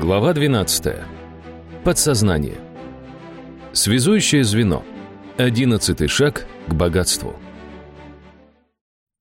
Глава 12. Подсознание. Связующее звено. Одиннадцатый шаг к богатству.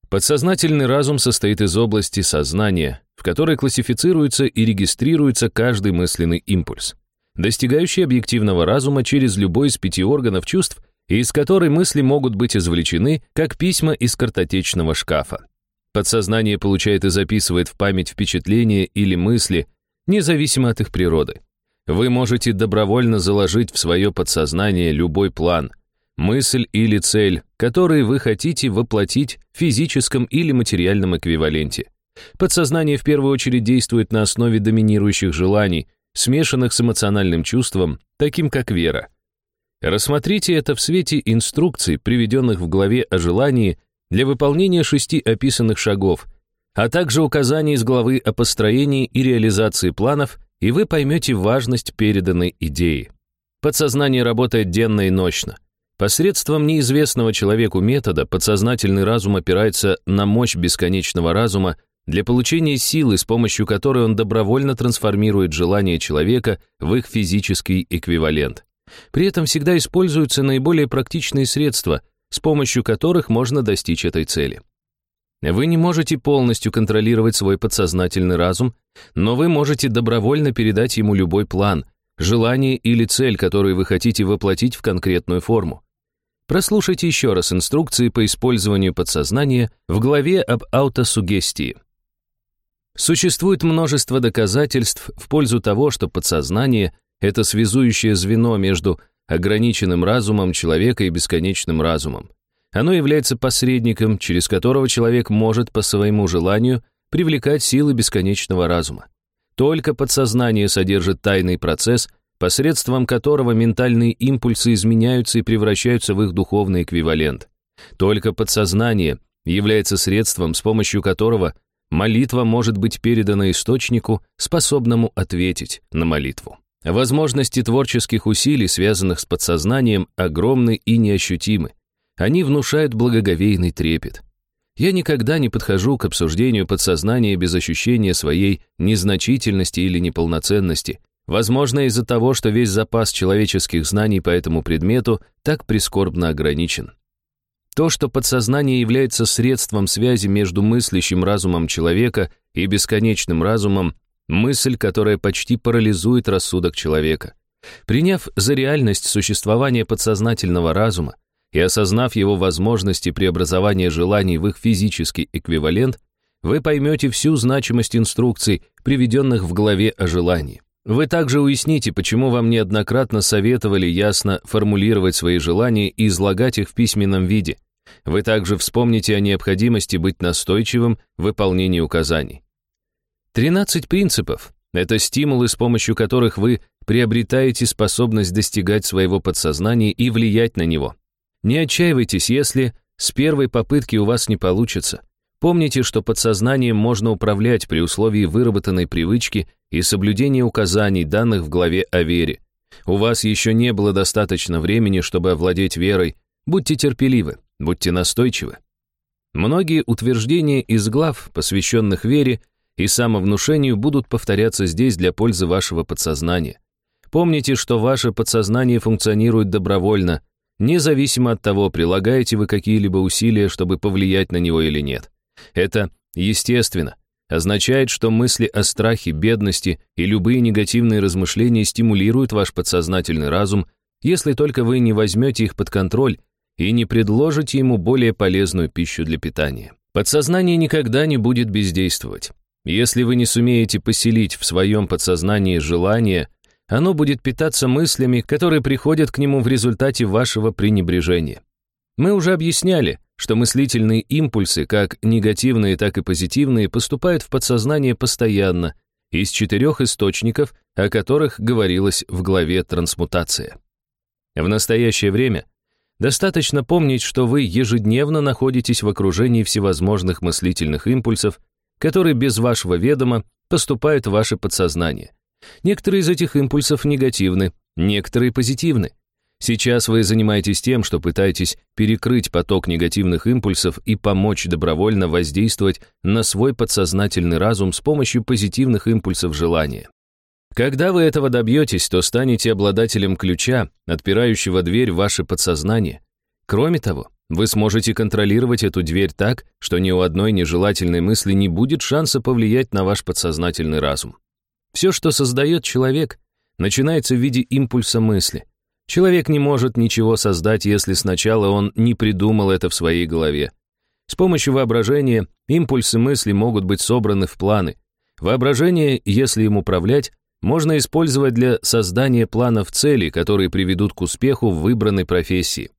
Подсознательный разум состоит из области сознания, в которой классифицируется и регистрируется каждый мысленный импульс, достигающий объективного разума через любой из пяти органов чувств из которой мысли могут быть извлечены, как письма из картотечного шкафа. Подсознание получает и записывает в память впечатления или мысли, независимо от их природы. Вы можете добровольно заложить в свое подсознание любой план, мысль или цель, которые вы хотите воплотить в физическом или материальном эквиваленте. Подсознание в первую очередь действует на основе доминирующих желаний, смешанных с эмоциональным чувством, таким как вера. Рассмотрите это в свете инструкций, приведенных в главе о желании для выполнения шести описанных шагов – а также указания из главы о построении и реализации планов, и вы поймете важность переданной идеи. Подсознание работает денно и ночно. Посредством неизвестного человеку метода подсознательный разум опирается на мощь бесконечного разума для получения силы, с помощью которой он добровольно трансформирует желания человека в их физический эквивалент. При этом всегда используются наиболее практичные средства, с помощью которых можно достичь этой цели. Вы не можете полностью контролировать свой подсознательный разум, но вы можете добровольно передать ему любой план, желание или цель, которую вы хотите воплотить в конкретную форму. Прослушайте еще раз инструкции по использованию подсознания в главе об аутосугестии. Существует множество доказательств в пользу того, что подсознание — это связующее звено между ограниченным разумом человека и бесконечным разумом. Оно является посредником, через которого человек может по своему желанию привлекать силы бесконечного разума. Только подсознание содержит тайный процесс, посредством которого ментальные импульсы изменяются и превращаются в их духовный эквивалент. Только подсознание является средством, с помощью которого молитва может быть передана источнику, способному ответить на молитву. Возможности творческих усилий, связанных с подсознанием, огромны и неощутимы. Они внушают благоговейный трепет. Я никогда не подхожу к обсуждению подсознания без ощущения своей незначительности или неполноценности, возможно, из-за того, что весь запас человеческих знаний по этому предмету так прискорбно ограничен. То, что подсознание является средством связи между мыслящим разумом человека и бесконечным разумом, мысль, которая почти парализует рассудок человека. Приняв за реальность существование подсознательного разума, и осознав его возможности преобразования желаний в их физический эквивалент, вы поймете всю значимость инструкций, приведенных в главе о желании. Вы также уясните, почему вам неоднократно советовали ясно формулировать свои желания и излагать их в письменном виде. Вы также вспомните о необходимости быть настойчивым в выполнении указаний. 13 принципов — это стимулы, с помощью которых вы приобретаете способность достигать своего подсознания и влиять на него. Не отчаивайтесь, если с первой попытки у вас не получится. Помните, что подсознанием можно управлять при условии выработанной привычки и соблюдения указаний, данных в главе о вере. У вас еще не было достаточно времени, чтобы овладеть верой. Будьте терпеливы, будьте настойчивы. Многие утверждения из глав, посвященных вере и самовнушению, будут повторяться здесь для пользы вашего подсознания. Помните, что ваше подсознание функционирует добровольно, независимо от того, прилагаете вы какие-либо усилия, чтобы повлиять на него или нет. Это, естественно, означает, что мысли о страхе, бедности и любые негативные размышления стимулируют ваш подсознательный разум, если только вы не возьмете их под контроль и не предложите ему более полезную пищу для питания. Подсознание никогда не будет бездействовать. Если вы не сумеете поселить в своем подсознании желание, оно будет питаться мыслями, которые приходят к нему в результате вашего пренебрежения. Мы уже объясняли, что мыслительные импульсы, как негативные, так и позитивные, поступают в подсознание постоянно, из четырех источников, о которых говорилось в главе «Трансмутация». В настоящее время достаточно помнить, что вы ежедневно находитесь в окружении всевозможных мыслительных импульсов, которые без вашего ведома поступают в ваше подсознание. Некоторые из этих импульсов негативны, некоторые позитивны. Сейчас вы занимаетесь тем, что пытаетесь перекрыть поток негативных импульсов и помочь добровольно воздействовать на свой подсознательный разум с помощью позитивных импульсов желания. Когда вы этого добьетесь, то станете обладателем ключа, отпирающего дверь в ваше подсознание. Кроме того, вы сможете контролировать эту дверь так, что ни у одной нежелательной мысли не будет шанса повлиять на ваш подсознательный разум. Все, что создает человек, начинается в виде импульса мысли. Человек не может ничего создать, если сначала он не придумал это в своей голове. С помощью воображения импульсы мысли могут быть собраны в планы. Воображение, если им управлять, можно использовать для создания планов целей, которые приведут к успеху в выбранной профессии.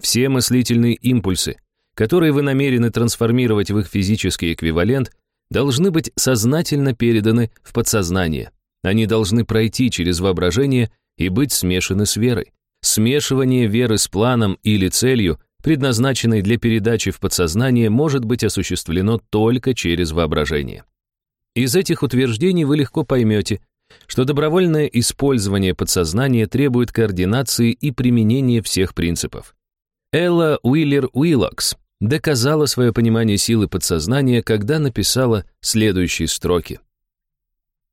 Все мыслительные импульсы, которые вы намерены трансформировать в их физический эквивалент, должны быть сознательно переданы в подсознание. Они должны пройти через воображение и быть смешаны с верой. Смешивание веры с планом или целью, предназначенной для передачи в подсознание, может быть осуществлено только через воображение. Из этих утверждений вы легко поймете, что добровольное использование подсознания требует координации и применения всех принципов. Элла Уиллер Уиллокс доказала свое понимание силы подсознания, когда написала следующие строки.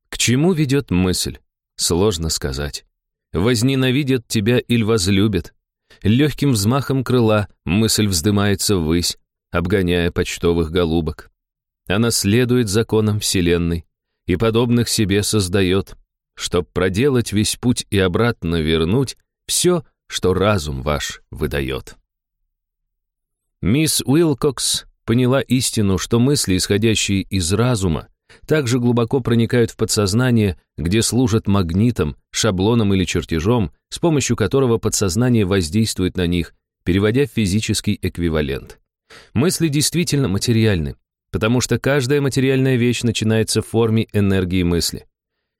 «К чему ведет мысль? Сложно сказать. Возненавидят тебя или возлюбят. Легким взмахом крыла мысль вздымается ввысь, обгоняя почтовых голубок. Она следует законам Вселенной, и подобных себе создает, чтоб проделать весь путь и обратно вернуть все, что разум ваш выдает. Мисс Уилкокс поняла истину, что мысли, исходящие из разума, также глубоко проникают в подсознание, где служат магнитом, шаблоном или чертежом, с помощью которого подсознание воздействует на них, переводя в физический эквивалент. Мысли действительно материальны, потому что каждая материальная вещь начинается в форме энергии мысли.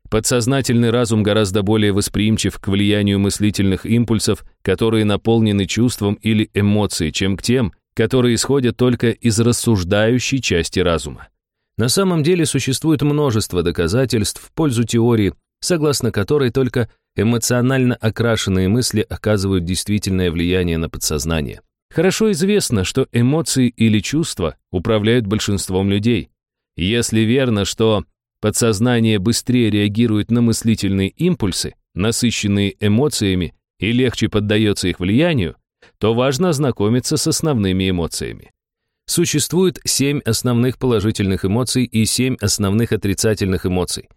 Подсознательный разум гораздо более восприимчив к влиянию мыслительных импульсов, которые наполнены чувством или эмоцией, чем к тем, которые исходят только из рассуждающей части разума. На самом деле существует множество доказательств в пользу теории, согласно которой только эмоционально окрашенные мысли оказывают действительное влияние на подсознание. Хорошо известно, что эмоции или чувства управляют большинством людей. Если верно, что подсознание быстрее реагирует на мыслительные импульсы, насыщенные эмоциями, и легче поддается их влиянию, то важно ознакомиться с основными эмоциями. Существует семь основных положительных эмоций и семь основных отрицательных эмоций.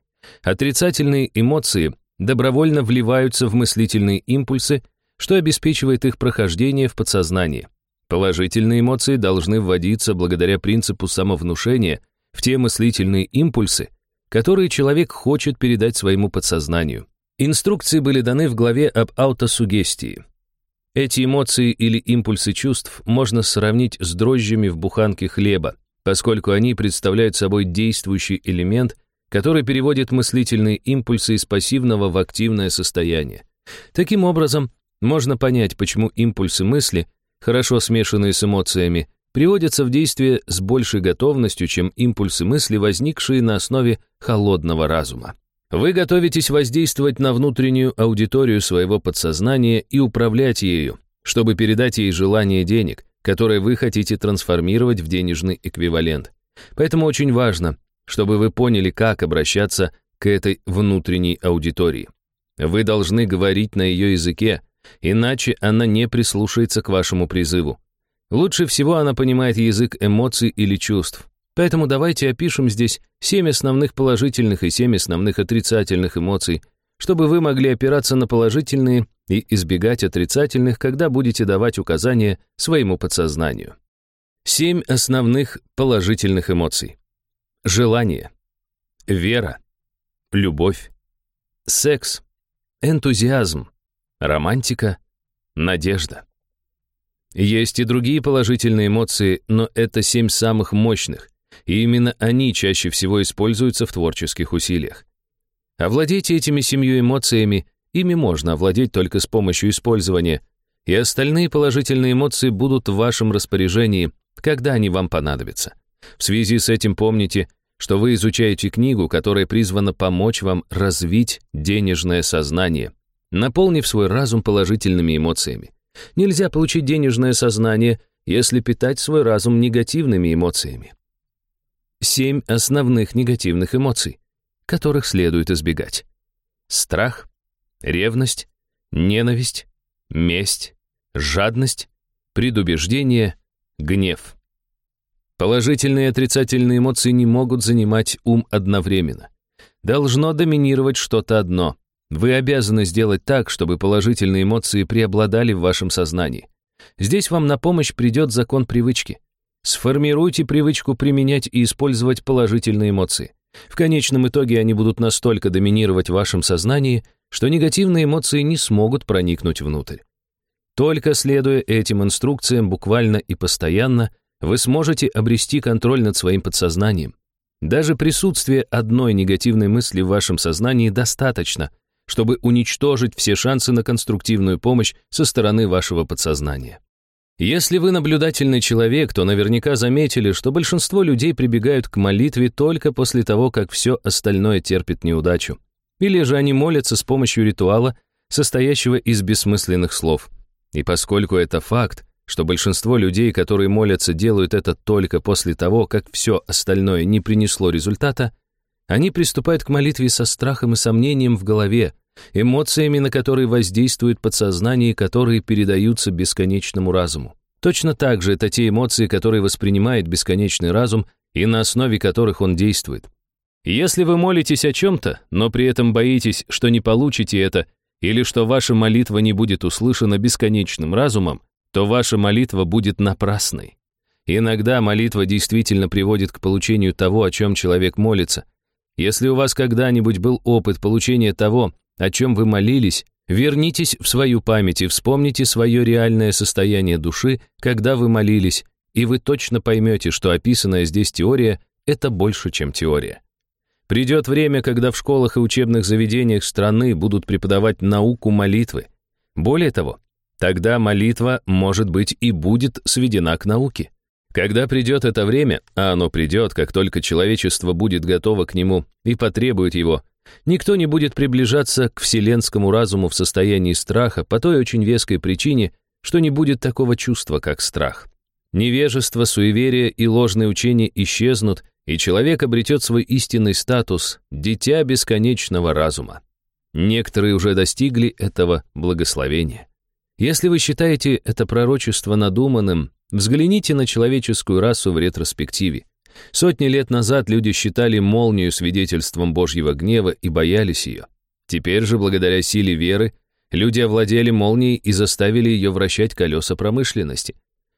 Отрицательные эмоции добровольно вливаются в мыслительные импульсы, что обеспечивает их прохождение в подсознание. Положительные эмоции должны вводиться благодаря принципу самовнушения в те мыслительные импульсы, которые человек хочет передать своему подсознанию. Инструкции были даны в главе об аутосугестии. Эти эмоции или импульсы чувств можно сравнить с дрожжами в буханке хлеба, поскольку они представляют собой действующий элемент, который переводит мыслительные импульсы из пассивного в активное состояние. Таким образом, можно понять, почему импульсы мысли, хорошо смешанные с эмоциями, приводятся в действие с большей готовностью, чем импульсы мысли, возникшие на основе холодного разума. Вы готовитесь воздействовать на внутреннюю аудиторию своего подсознания и управлять ею, чтобы передать ей желание денег, которое вы хотите трансформировать в денежный эквивалент. Поэтому очень важно, чтобы вы поняли, как обращаться к этой внутренней аудитории. Вы должны говорить на ее языке, Иначе она не прислушается к вашему призыву. Лучше всего она понимает язык эмоций или чувств. Поэтому давайте опишем здесь семь основных положительных и семь основных отрицательных эмоций, чтобы вы могли опираться на положительные и избегать отрицательных, когда будете давать указания своему подсознанию. Семь основных положительных эмоций. Желание, вера, любовь, секс, энтузиазм, романтика, надежда. Есть и другие положительные эмоции, но это семь самых мощных, и именно они чаще всего используются в творческих усилиях. Овладейте этими семью эмоциями, ими можно овладеть только с помощью использования, и остальные положительные эмоции будут в вашем распоряжении, когда они вам понадобятся. В связи с этим помните, что вы изучаете книгу, которая призвана помочь вам развить денежное сознание – наполнив свой разум положительными эмоциями. Нельзя получить денежное сознание, если питать свой разум негативными эмоциями. Семь основных негативных эмоций, которых следует избегать. страх, ревность, ненависть, месть, жадность, предубеждение, гнев. Положительные и отрицательные эмоции не могут занимать ум одновременно. Должно доминировать что-то одно. Вы обязаны сделать так, чтобы положительные эмоции преобладали в вашем сознании. Здесь вам на помощь придет закон привычки. Сформируйте привычку применять и использовать положительные эмоции. В конечном итоге они будут настолько доминировать в вашем сознании, что негативные эмоции не смогут проникнуть внутрь. Только следуя этим инструкциям буквально и постоянно, вы сможете обрести контроль над своим подсознанием. Даже присутствие одной негативной мысли в вашем сознании достаточно, чтобы уничтожить все шансы на конструктивную помощь со стороны вашего подсознания. Если вы наблюдательный человек, то наверняка заметили, что большинство людей прибегают к молитве только после того, как все остальное терпит неудачу. Или же они молятся с помощью ритуала, состоящего из бессмысленных слов. И поскольку это факт, что большинство людей, которые молятся, делают это только после того, как все остальное не принесло результата, они приступают к молитве со страхом и сомнением в голове, эмоциями, на которые воздействует подсознание и которые передаются бесконечному разуму. Точно так же это те эмоции, которые воспринимает бесконечный разум и на основе которых он действует. Если вы молитесь о чем-то, но при этом боитесь, что не получите это, или что ваша молитва не будет услышана бесконечным разумом, то ваша молитва будет напрасной. Иногда молитва действительно приводит к получению того, о чем человек молится. Если у вас когда-нибудь был опыт получения того, о чем вы молились, вернитесь в свою память и вспомните свое реальное состояние души, когда вы молились, и вы точно поймете, что описанная здесь теория — это больше, чем теория. Придет время, когда в школах и учебных заведениях страны будут преподавать науку молитвы. Более того, Тогда молитва, может быть, и будет сведена к науке. Когда придет это время, а оно придет, как только человечество будет готово к нему и потребует его, никто не будет приближаться к вселенскому разуму в состоянии страха по той очень веской причине, что не будет такого чувства, как страх. Невежество, суеверие и ложные учения исчезнут, и человек обретет свой истинный статус – дитя бесконечного разума. Некоторые уже достигли этого благословения. Если вы считаете это пророчество надуманным, взгляните на человеческую расу в ретроспективе. Сотни лет назад люди считали молнию свидетельством Божьего гнева и боялись ее. Теперь же, благодаря силе веры, люди овладели молнией и заставили ее вращать колеса промышленности.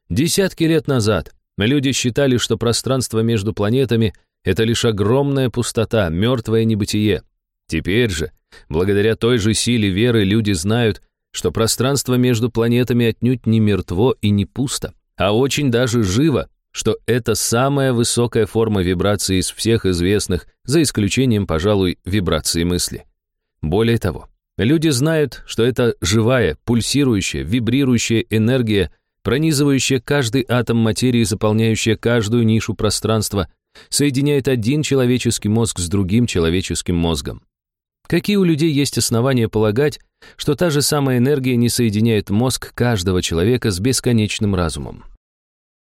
Десятки лет назад люди считали, что пространство между планетами — это лишь огромная пустота, мертвое небытие. Теперь же, благодаря той же силе веры, люди знают, что пространство между планетами отнюдь не мертво и не пусто, а очень даже живо, что это самая высокая форма вибрации из всех известных, за исключением, пожалуй, вибрации мысли. Более того, люди знают, что это живая, пульсирующая, вибрирующая энергия, пронизывающая каждый атом материи, заполняющая каждую нишу пространства, соединяет один человеческий мозг с другим человеческим мозгом. Какие у людей есть основания полагать, что та же самая энергия не соединяет мозг каждого человека с бесконечным разумом?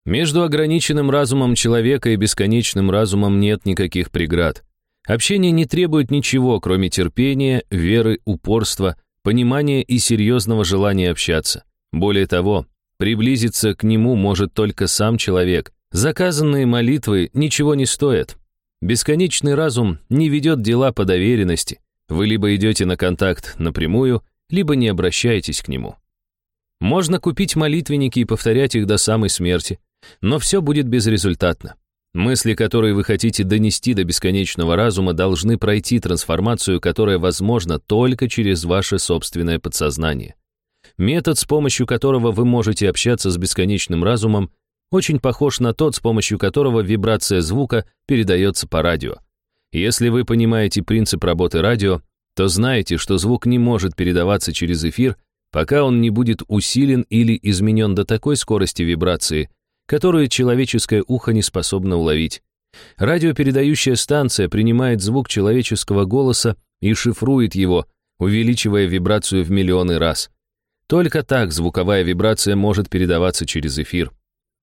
Между ограниченным разумом человека и бесконечным разумом нет никаких преград. Общение не требует ничего, кроме терпения, веры, упорства, понимания и серьезного желания общаться. Более того, приблизиться к нему может только сам человек. Заказанные молитвы ничего не стоят. Бесконечный разум не ведет дела по доверенности. Вы либо идете на контакт напрямую, либо не обращаетесь к нему. Можно купить молитвенники и повторять их до самой смерти, но все будет безрезультатно. Мысли, которые вы хотите донести до бесконечного разума, должны пройти трансформацию, которая возможна только через ваше собственное подсознание. Метод, с помощью которого вы можете общаться с бесконечным разумом, очень похож на тот, с помощью которого вибрация звука передается по радио. Если вы понимаете принцип работы радио, то знаете, что звук не может передаваться через эфир, пока он не будет усилен или изменен до такой скорости вибрации, которую человеческое ухо не способно уловить. Радиопередающая станция принимает звук человеческого голоса и шифрует его, увеличивая вибрацию в миллионы раз. Только так звуковая вибрация может передаваться через эфир.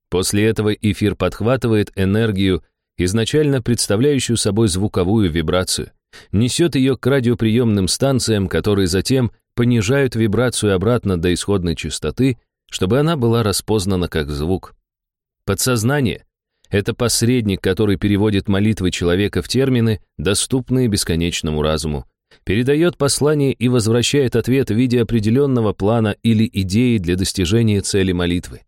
После этого эфир подхватывает энергию изначально представляющую собой звуковую вибрацию, несет ее к радиоприемным станциям, которые затем понижают вибрацию обратно до исходной частоты, чтобы она была распознана как звук. Подсознание — это посредник, который переводит молитвы человека в термины, доступные бесконечному разуму, передает послание и возвращает ответ в виде определенного плана или идеи для достижения цели молитвы.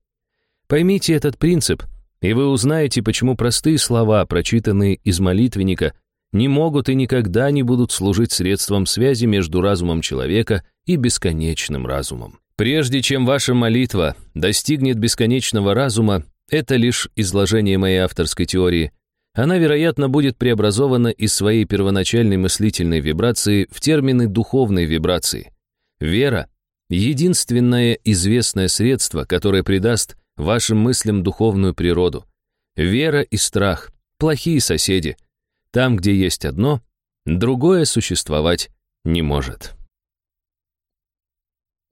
Поймите этот принцип, и вы узнаете, почему простые слова, прочитанные из молитвенника, не могут и никогда не будут служить средством связи между разумом человека и бесконечным разумом. Прежде чем ваша молитва достигнет бесконечного разума, это лишь изложение моей авторской теории, она, вероятно, будет преобразована из своей первоначальной мыслительной вибрации в термины духовной вибрации. Вера — единственное известное средство, которое придаст вашим мыслям духовную природу. Вера и страх — плохие соседи. Там, где есть одно, другое существовать не может.